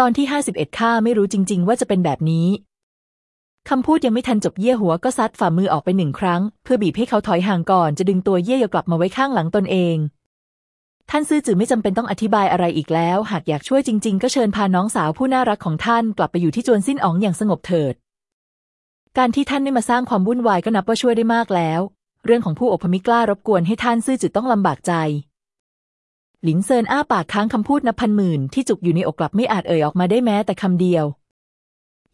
ตอนที่ห้าสิบเอ็ดข้าไม่รู้จริง ๆ ว่าจะเป็นแบบนี้คำพูดยังไม่ทันจบเย่หัวก็ซัดฝ่ามือออกไปหนึ่งครั้ง เพื่อบีบให้เขาถอยห่างก่อนจะดึงตัวเย่ยกลับมาไว้ข้างหลังตนเอง ท่านซื่อจือไม่จำเป็นต้องอธิบายอะไรอีกแล้ว หากอยากช่วยจริง ๆ ก็เชิญพาน้องสาวผู้น่ารักของท่านกลับไปอยู่ที่จวนสิ้นอ๋องอย่างสงบเถิด การที่ท่านไม่มาสร้างความวุ่นวายก็นับว่าช่วยได้มากแล้ว เรื่องของผู้อพมิกล้ารบกวนให้ท่านซื่อจือต้องลำบากใจ หลินเซินอ้าปากค้างคำพูดนับพันหมื่นที่จุกอยู่ในอกกลับไม่อาจเอ่ยออกมาได้แม้แต่คำเดียว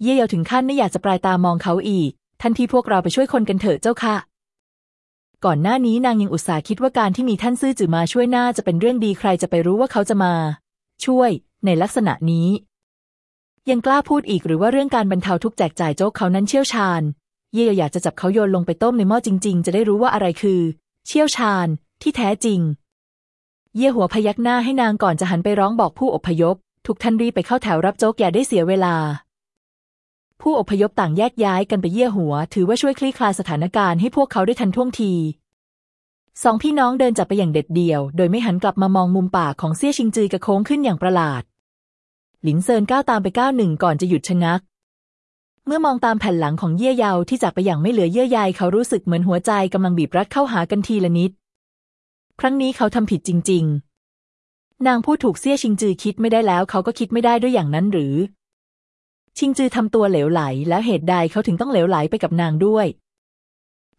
เย่เยาถึงขั้นไม่อยากจะปลายตามองเขาอีกทันที่พวกเราไปช่วยคนกันเถอะเจ้าค่ะ ก่อนหน้านี้นางยังอุตส่าห์คิดว่าการที่มีท่านซื่อจือมาช่วยน่าจะเป็นเรื่องดีใครจะไปรู้ว่าเขาจะมา ช่วย ในลักษณะนี้ ยังกล้าพูดอีกหรือว่าเรื่องการบรรเทาทุกข์แจกจ่ายโจ๊กเขานั้นเชี่ยวชาญ เย่เยาอยากจะจับเขาโยนลงไปต้มในหม้อจริง ๆ จะได้รู้ว่าอะไรคือ เชี่ยวชาญ ที่แท้จริง เย่หัวพยักหน้าให้นางก่อนจะหันไปร้องบอกผู้อพยพทุกท่านรีบไปเข้าแถวรับโจ๊กอย่าได้เสียเวลา ผู้อพยพต่างแยกย้ายกันไปเยี่ยหัว ถือว่าช่วยคลี่คลายสถานการณ์ให้พวกเขาได้ทันท่วงทีสองพี่น้องเดินจับไปอย่างเด็ดเดี่ยว โดยไม่หันกลับมามองมุมปากของเซี่ยชิงจือกระโค้งขึ้นอย่างประหลาด หลินเซินก้าวตามไปก้าวหนึ่งก่อนจะหยุดชะงัก เมื่อมองตามแผ่นหลังของเยี่ยเยาที่จากไปอย่างไม่เหลือเยื่อใยเขารู้สึกเหมือนหัวใจกำลังบีบรัดเข้าหากันทีละนิด ครั้งนี้เขาทำผิดจริง ๆ นางพูดถูกเซี่ยชิงจือคิดไม่ได้แล้ว เขาก็คิดไม่ได้ด้วยอย่างนั้นหรือ ชิงจือทำตัวเหลวไหล แล้วเหตุใดเขาถึงต้องเหลวไหลไปกับนางด้วย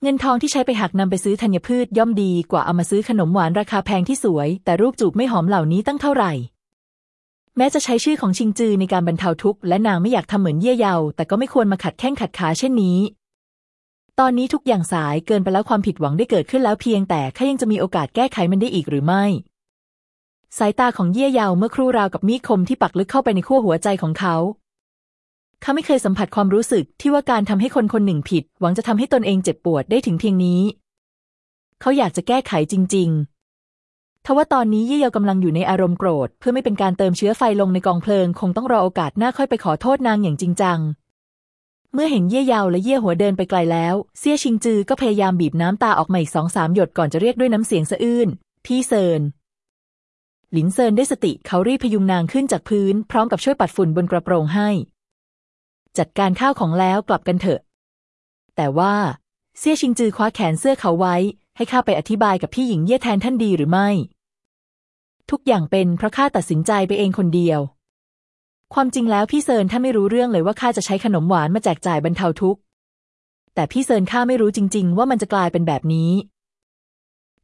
เงินทองที่ใช้ไปหักนำไปซื้อธัญพืชย่อมดีกว่าเอามาซื้อขนมหวานราคาแพงที่สวย แต่รูปจูบไม่หอมเหล่านี้ตั้งเท่าไหร่ แม้จะใช้ชื่อของชิงจือในการบรรเทาทุกข์และนางไม่อยากทำเหมือนเย่เยาแต่ก็ไม่ควรมาขัดแข้งขัดขาเช่นนี้ ตอนนี้ทุกอย่างสายเกินไปแล้วความผิดหวังได้เกิดขึ้นแล้วเพียงแต่ข้ายังจะมีโอกาสแก้ไขมันได้อีกหรือไม่ สายตาของเย่เยาวเมื่อครู่ราวกับมีดคมที่ปักลึกเข้าไปในขั้วหัวใจของเขาเขาไม่เคยสัมผัสความรู้สึกที่ว่าการทำให้คนคนหนึ่งผิด หวังจะทำให้ตนเองเจ็บปวดได้ถึงเพียงนี้ เขาอยากจะแก้ไขจริง ๆ ทว่าตอนนี้เย่เยากำลังอยู่ในอารมณ์โกรธ เพื่อไม่เป็นการเติมเชื้อไฟลงในกองเพลิง คงต้องรอโอกาสหน้าค่อยไปขอโทษนางอย่างจริงจัง เมื่อเห็นเย่เยาวและเย่หัวเดินไปไกลแล้ว เซี่ยชิงจือก็พยายามบีบน้ำตาออกมาอีกสองสามหยดก่อนจะเรียกด้วยน้ำเสียงสะอื้นพี่เซินหลินเซินได้สติเขารีบพยุงนางขึ้นจากพื้น พร้อมกับช่วยปัดฝุ่นบนกระโปรงให้ จัดการข้าวของแล้วกลับกันเถอะ แต่ว่าเซี่ยชิงจือคว้าแขนเสื้อเขาไว้ ให้ข้าไปอธิบายกับพี่หญิงเย่แทนท่านดีหรือไม่ ทุกอย่างเป็นเพราะข้าตัดสินใจไปเองคนเดียว ความจริงแล้วพี่เซินข้าไม่รู้เรื่องเลยว่าข้าจะใช้ขนมหวานมาแจกจ่ายบรรเทาทุกข์ แต่พี่เซินข้าไม่รู้จริง ๆ ว่ามันจะกลายเป็นแบบนี้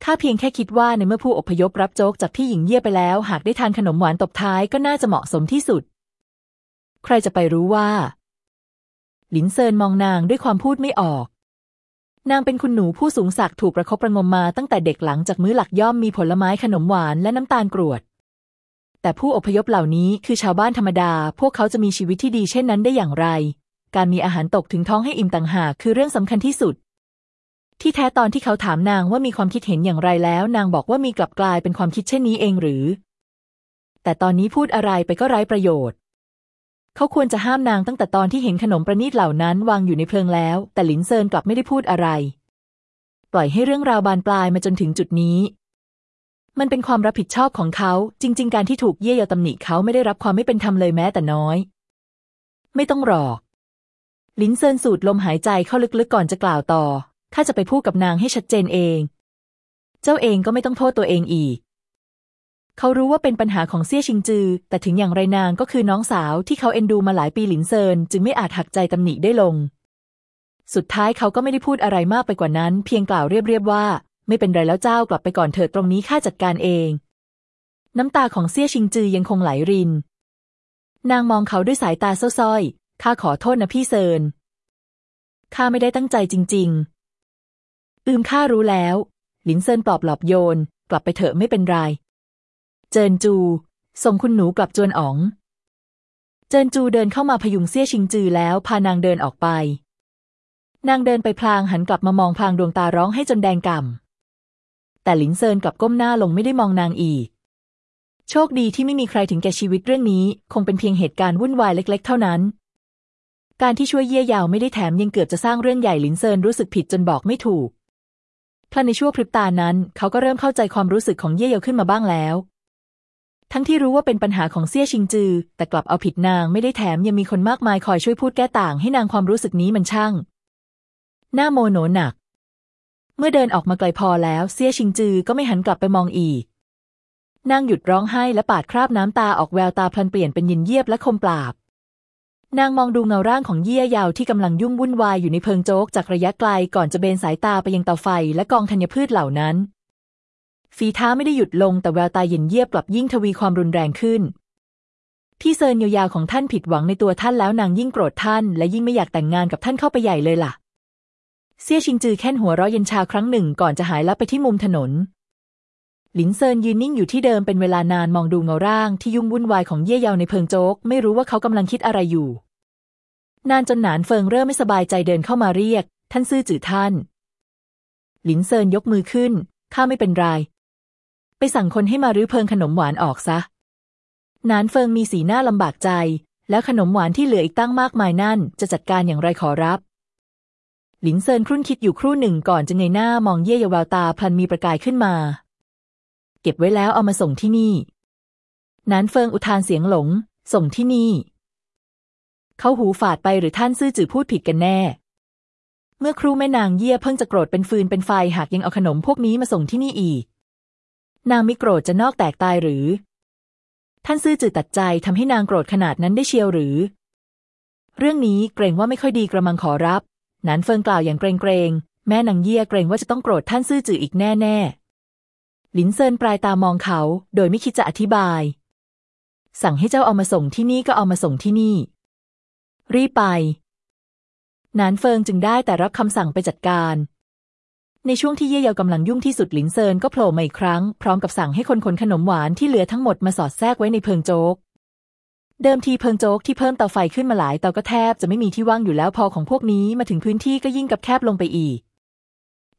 ข้าเพียงแค่คิดว่าในเมื่อผู้อพยพรับโจ๊กจากพี่หญิงเย่ไปแล้ว หากได้ทานขนมหวานตบท้ายก็น่าจะเหมาะสมที่สุด ใครจะไปรู้ว่า หลินเซินมองนางด้วยความพูดไม่ออก นางเป็นคุณหนูผู้สูงศักดิ์ถูกประคบประงมมาตั้งแต่เด็กหลังจากมื้อหลักย่อมมีผลไม้ขนมหวานและน้ำตาลกรวด แต่ผู้อพยพเหล่านี้คือชาวบ้านธรรมดา พวกเขาจะมีชีวิตที่ดีเช่นนั้นได้อย่างไร การมีอาหารตกถึงท้องให้อิ่มต่างหากคือเรื่องสำคัญที่สุด ที่แท้ตอนที่เขาถามนางว่ามีความคิดเห็นอย่างไรแล้ว นางบอกว่ามีกลับกลายเป็นความคิดเช่นนี้เองหรือ แต่ตอนนี้พูดอะไรไปก็ไร้ประโยชน์ เขาควรจะห้ามนางตั้งแต่ตอนที่เห็นขนมประณีตเหล่านั้นวางอยู่ในเพลิงแล้ว แต่หลินเซินกลับไม่ได้พูดอะไร ปล่อยให้เรื่องราวบานปลายมาจนถึงจุดนี้ มันเป็นความรับผิดชอบของเขา จริง ๆ การที่ถูกเย่เยาตำหนิเขาไม่ได้รับความไม่เป็นธรรมเลยแม้แต่น้อย ไม่ต้องรอลินเซินสูดลมหายใจเข้าลึกๆก่อนจะกล่าวต่อข้าจะไปพูดกับนางให้ชัดเจนเอง เจ้าเองก็ไม่ต้องโทษตัวเองอีก เขารู้ว่าเป็นปัญหาของเซี่ยชิงจือ แต่ถึงอย่างไรนางก็คือน้องสาวที่เขาเอ็นดูมาหลายปีหลินเซินจึงไม่อาจหักใจตำหนิได้ลง สุดท้ายเขาก็ไม่ได้พูดอะไรมากไปกว่านั้น เพียงกล่าวเรียบๆว่า ไม่เป็นไรแล้วเจ้ากลับไปก่อนเถิดตรงนี้ข้าจัดการเอง น้ำตาของเซี่ยชิงจือยังคงไหลริน นางมองเขาด้วยสายตาเศร้าๆข้าขอโทษนะพี่เซินข้าไม่ได้ตั้งใจจริง ๆ อืมข้ารู้แล้ว หลินเซินปลอบหลอบโยน กลับไปเถอะไม่เป็นไร เจินจู ส่งคุณหนูกลับจวนอ๋อง เจินจูเดินเข้ามาพยุงเซี่ยชิงจือแล้วพานางเดินออกไป นางเดินไปพลางหันกลับมามองพลางดวงตาร้องให้จนแดงก่ำ แต่หลินเซินกลับก้มหน้าลงไม่ได้มองนางอีก โชคดีที่ไม่มีใครถึงแก่ชีวิตเรื่องนี้ คงเป็นเพียงเหตุการณ์วุ่นวายเล็ก ๆ เท่านั้น การที่ช่วยเยี่ยยาวไม่ได้แถมยังเกือบจะสร้างเรื่องใหญ่หลินเซินรู้สึกผิดจนบอกไม่ถูกพลันในชั่วพริบตานั้น เขาก็เริ่มเข้าใจความรู้สึกของเย่เยาวขึ้นมาบ้างแล้ว ทั้งที่รู้ว่าเป็นปัญหาของเซี่ยชิงจือ แต่กลับเอาผิดนางไม่ได้แถมยังมีคนมากมายคอยช่วยพูดแก้ต่างให้นางความรู้สึกนี้มันช่าง หน้าโมโหหนัก เมื่อเดินออกมาไกลพอแล้วเซี่ยชิงจือก็ไม่หันกลับไปมองอีก นางหยุดร้องไห้และปาดคราบน้ำตาออกแววตาพลันเปลี่ยนเป็นยินเยียบและคมปราบ นางมองดูเงาร่างของเยี่ยยาวที่กำลังยุ่งวุ่นวายอยู่ในเพิงโจ๊กจากระยะไกลก่อนจะเบนสายตาไปยังเตาไฟและกองธัญพืชเหล่านั้น ฝีเท้าไม่ได้หยุดลงแต่แววตาเย็นเยียบกลับยิ่งทวีความรุนแรงขึ้นพี่เซินยาวๆของท่านผิดหวังในตัวท่านแล้วนางยิ่งโกรธท่านและยิ่งไม่อยากแต่งงานกับท่านเข้าไปใหญ่เลยล่ะ เซี่ยชิงจือแค่นหัวเราะเย็นชาครั้งหนึ่งก่อนจะหายลับไปที่มุมถนน หลินเซินยืนนิ่งอยู่ที่เดิมเป็นเวลานานมองดูเงาร่างที่ยุ่งวุ่นวายของเย่เยาวในเพิงโจ๊ก ไม่รู้ว่าเขากำลังคิดอะไรอยู่ นานจนหนานเฟิงเริ่มไม่สบายใจเดินเข้ามาเรียก ท่านซื่อจือท่าน หลินเซินยกมือขึ้น ข้าไม่เป็นไร ไปสั่งคนให้มารื้อเพิงขนมหวานออกซะ นานเฟิงมีสีหน้าลำบากใจ แล้วขนมหวานที่เหลืออีกตั้งมากมายนั่น จะจัดการอย่างไรขอรับ หลินเซินครุ่นคิดอยู่ครู่หนึ่งก่อนจะเงยหน้ามองเย่ยาวตาพลันมีประกายขึ้นมา เก็บไว้แล้วเอามาส่งที่นี่ นานเฟิงอุทานเสียงหลง ส่งที่นี่ เขาหูฝาดไปหรือท่านซื่อจือพูดผิดกันแน่ เมื่อครูแม่นางเยี่ยเพิ่งจะโกรธเป็นฟืนเป็นไฟหากยังเอาขนมพวกนี้มาส่งที่นี่อีก นางมิโกรธจะนอกแตกตายหรือ ท่านซื่อจืดตัดใจทำให้นางโกรธขนาดนั้นได้เชียวหรือ เรื่องนี้เกรงว่าไม่ค่อยดีกระมังขอรับ หนานเฟิงกล่าวอย่างเกรงเกรงแม่นางเยี่ยเกรงว่าจะต้องโกรธท่านซื่อจืออีกแน่แน่หลินเซินปลายตามองเขา โดยไม่คิดจะอธิบาย สั่งให้เจ้าเอามาส่งที่นี่ก็เอามาส่งที่นี่ รีบไปหนานเฟิงจึงได้แต่รับคำสั่งไปจัดการ ในช่วงที่เย่เยากำลังยุ่งที่สุดหลินเซินก็โผล่มาอีกครั้ง พร้อมกับสั่งให้คนขนขนมหวานที่เหลือทั้งหมดมาสอดแทรกไว้ในเพิงโจ๊ก เดิมทีเพิงโจ๊กที่เพิ่มเตาไฟขึ้นมาหลายเตาก็แทบจะไม่มีที่ว่างอยู่แล้วพอของพวกนี้มาถึงพื้นที่ก็ยิ่งกับแคบลงไปอีก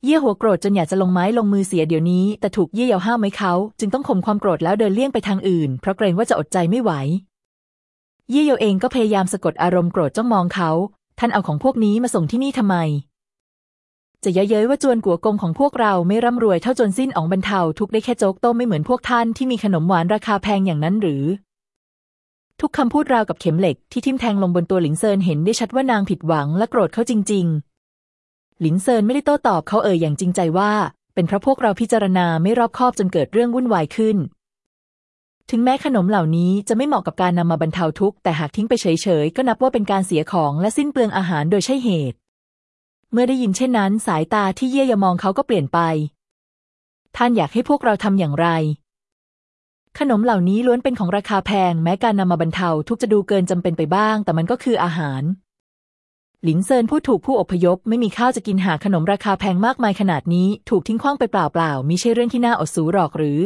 เยี่ยหัวโกรธจนอยากจะลงไม้ลงมือเสียเดี๋ยวนี้ แต่ถูกเย่เยาห้ามไว้เขาจึงต้องข่มความโกรธแล้วเดินเลี่ยงไปทางอื่น เพราะเกรงว่าจะอดใจไม่ไหว เย่เยาเองก็พยายามสะกดอารมณ์โกรธจ้องมองเขา ท่านเอาของพวกนี้มาส่งที่นี่ทำไม จะเย้ยเย้ยว่าจวนกัวกงของพวกเราไม่ร่ำรวยเท่าจนสิ้นอ๋องบรรเทาทุกได้แค่โจ๊กต้มไม่เหมือนพวกท่านที่มีขนมหวานราคาแพงอย่างนั้นหรือ ทุกคำพูดราวกับเข็มเหล็กที่ทิ่มแทงลงบนตัวหลิงเซินเห็นได้ชัดว่านางผิดหวังและโกรธเขาจริง ๆ หลิงเซินไม่ได้โต้ตอบเขาเอ่ยอย่างจริงใจว่า เป็นเพราะพวกเราพิจารณาไม่รอบคอบจนเกิดเรื่องวุ่นวายขึ้น ถึงแม้ขนมเหล่านี้จะไม่เหมาะกับการนำมาบรรเทาทุกข์แต่หากทิ้งไปเฉยๆ ก็นับว่าเป็นการเสียของและสิ้นเปลืองอาหารโดยใช่เหตุ เมื่อได้ยินเช่นนั้น สายตาที่เยี่ยยมองเขาก็เปลี่ยนไป ท่านอยากให้พวกเราทำอย่างไร ขนมเหล่านี้ล้วนเป็นของราคาแพง แม้การนำมาบรรเทาทุกจะดูเกินจำเป็นไปบ้าง แต่มันก็คืออาหาร หลินเซินผู้ถูกผู้อพยพ ไม่มีข้าวจะกินหาขนมราคาแพงมากมายขนาดนี้ ถูกทิ้งขว้างไปเปล่าๆมิใช่เรื่องที่น่าอดสูหรอกหรือ